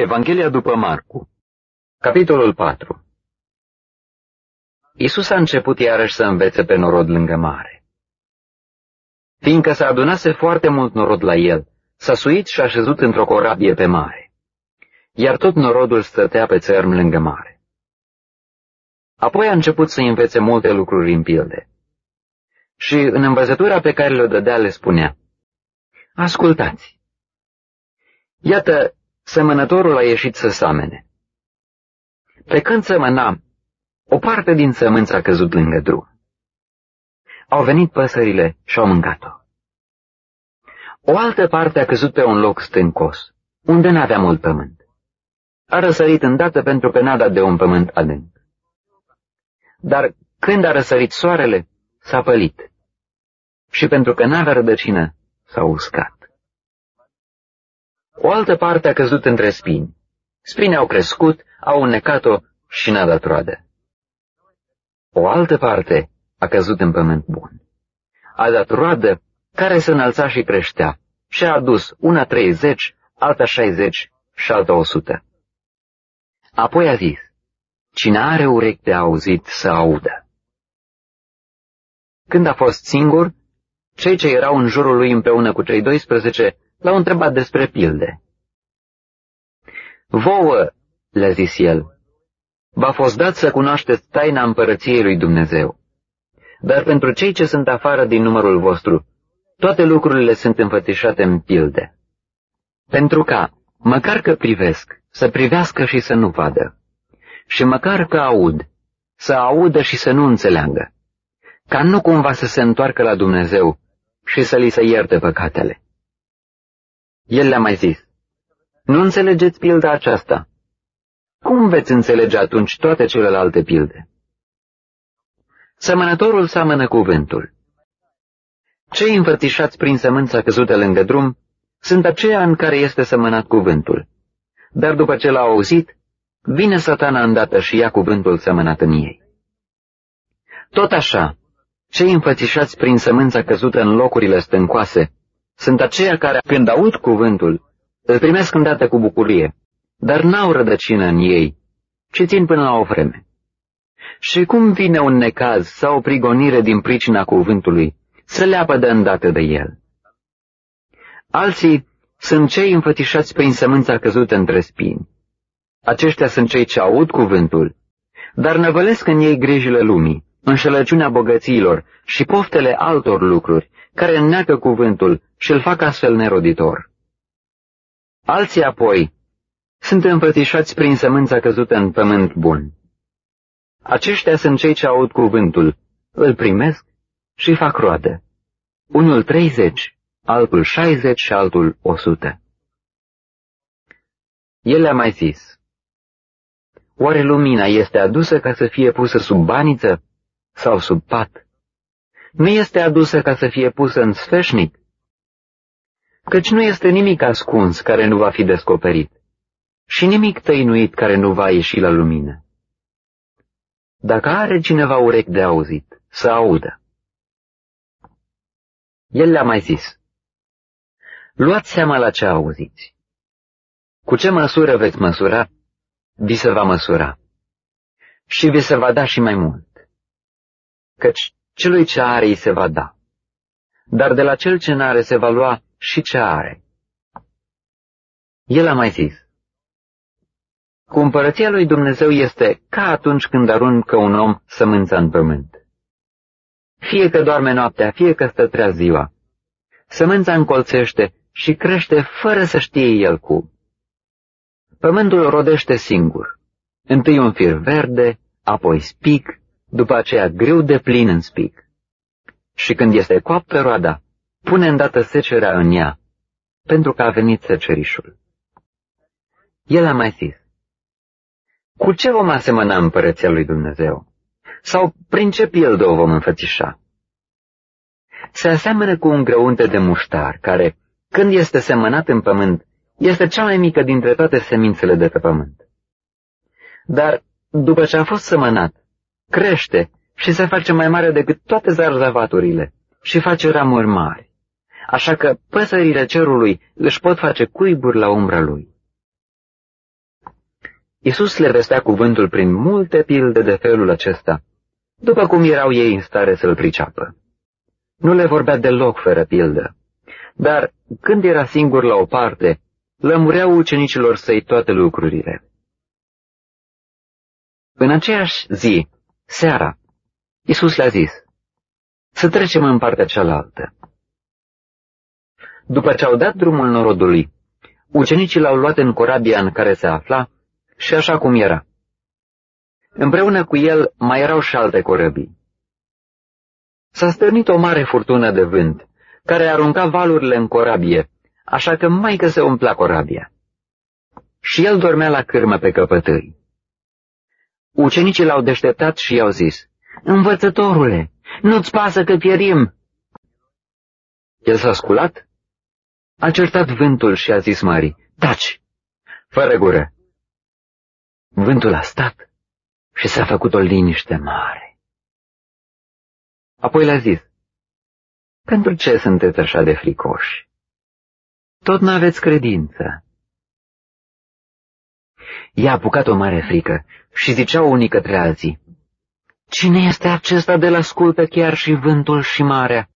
Evanghelia după Marcu Capitolul 4 Iisus a început iarăși să învețe pe norod lângă mare. Fiindcă s-a adunase foarte mult norod la el, s-a suit și a șezut într-o corabie pe mare, iar tot norodul stătea pe țărm lângă mare. Apoi a început să învețe multe lucruri în pilde. Și în învățătura pe care le-o dădea le spunea, Ascultați! Iată, semănătorul a ieșit să samene. Pe când sămăna, o parte din sămânță a căzut lângă drum. Au venit păsările și au mâncat-o. O altă parte a căzut pe un loc stâncos, unde n-avea mult pământ. A răsărit îndată pentru că n-a dat de un pământ adânc. Dar când a răsărit soarele, s-a pălit. Și pentru că n-avea rădăcină, s-a uscat. O altă parte a căzut între spini. Spini au crescut, au înnecat-o și n-a dat roadă. O altă parte a căzut în pământ bun. A dat roadă care se înălța și creștea și a adus una treizeci, alta șaizeci și alta o sută. Apoi a zis, cine are urechi de auzit să audă. Când a fost singur, cei ce erau în jurul lui împreună cu cei 12 l-au întrebat despre pilde. Vouă, le-a zis el, v-a fost dat să cunoașteți taina împărăției lui Dumnezeu. Dar pentru cei ce sunt afară din numărul vostru, toate lucrurile sunt înfățișate în pilde. Pentru ca, măcar că privesc, să privească și să nu vadă, și măcar că aud, să audă și să nu înțeleagă, ca nu cumva să se întoarcă la Dumnezeu și să li se ierte păcatele. El le-a mai zis, nu înțelegeți pilda aceasta. Cum veți înțelege atunci toate celelalte pilde? Sămănătorul seamănă cuvântul. Cei înfățișați prin sămânța căzută lângă drum sunt aceia în care este sămănat cuvântul. Dar după ce l-au auzit, vine satana îndată și ia cuvântul sămănat în ei. Tot așa, cei înfățișați prin sămânța căzută în locurile stâncoase sunt aceia care, când aud cuvântul, îl primesc îndată cu bucurie, dar n-au rădăcină în ei, ci țin până la o vreme. Și cum vine un necaz sau o prigonire din pricina cuvântului, să leapă de îndată de el. Alții sunt cei înfățișați prin sămânța căzută între spini. Aceștia sunt cei ce aud cuvântul, dar năvălesc în ei grijile lumii, înșelăciunea bogăților și poftele altor lucruri, care înneacă cuvântul și îl fac astfel neroditor. Alții apoi sunt înfățișați prin sămânța căzută în pământ bun. Aceștia sunt cei ce aud cuvântul, îl primesc și fac roadă. Unul treizeci, altul șaizeci și altul o sută. El le-a mai zis, Oare lumina este adusă ca să fie pusă sub baniță sau sub pat? Nu este adusă ca să fie pusă în sfeșnic? Căci nu este nimic ascuns care nu va fi descoperit și nimic tăinuit care nu va ieși la lumină. Dacă are cineva urechi de auzit, să audă. El le-a mai zis, Luați seama la ce auziți. Cu ce măsură veți măsura, vi se va măsura. Și vi se va da și mai mult. Căci celui ce are îi se va da. Dar de la cel ce n-are se va lua și ce are. El a mai zis, Cu împărăția lui Dumnezeu este ca atunci când aruncă un om sămânța în pământ. Fie că doarme noaptea, fie că stă treaz ziua. Sămânța încolțește și crește fără să știe el cum. Pământul rodește singur, întâi un fir verde, apoi spic, după aceea greu de plin în spic. Și când este coaptă roada, pune îndată secerea în ea, pentru că a venit secerișul. El a mai zis, Cu ce vom asemăna împărăția lui Dumnezeu? Sau prin ce pildă o vom înfățișa? Se aseamănă cu un grăunte de muștar, care, când este semănat în pământ, este cea mai mică dintre toate semințele de pe pământ. Dar, după ce a fost semănat, crește și se face mai mare decât toate zarzavaturile și face ramuri mari, așa că păsările cerului își pot face cuiburi la umbra lui. Iisus le vestea cuvântul prin multe pilde de felul acesta, după cum erau ei în stare să-l priceapă. Nu le vorbea deloc fără pildă, dar când era singur la o parte, lămureau ucenicilor săi toate lucrurile. În aceeași zi, seara, Iisus le-a zis, să trecem în partea cealaltă. După ce au dat drumul norodului, ucenicii l-au luat în corabia în care se afla și așa cum era. Împreună cu el mai erau și alte corăbii. S-a stârnit o mare furtună de vânt, care arunca valurile în corabie, așa că mai că se umplea corabia. Și el dormea la cârmă pe căpătâi. Ucenicii l-au deșteptat și i-au zis, Învățătorule, nu-ți pasă că pierim! El s-a sculat, a certat vântul și a zis Marii, Taci, fără gură! Vântul a stat și s-a făcut o liniște mare. Apoi le-a zis, Pentru ce sunteți așa de fricoși? Tot n-aveți credință i-a apucat o mare frică și ziceau unii către alții, Cine este acesta de la sculpă chiar și vântul și marea?"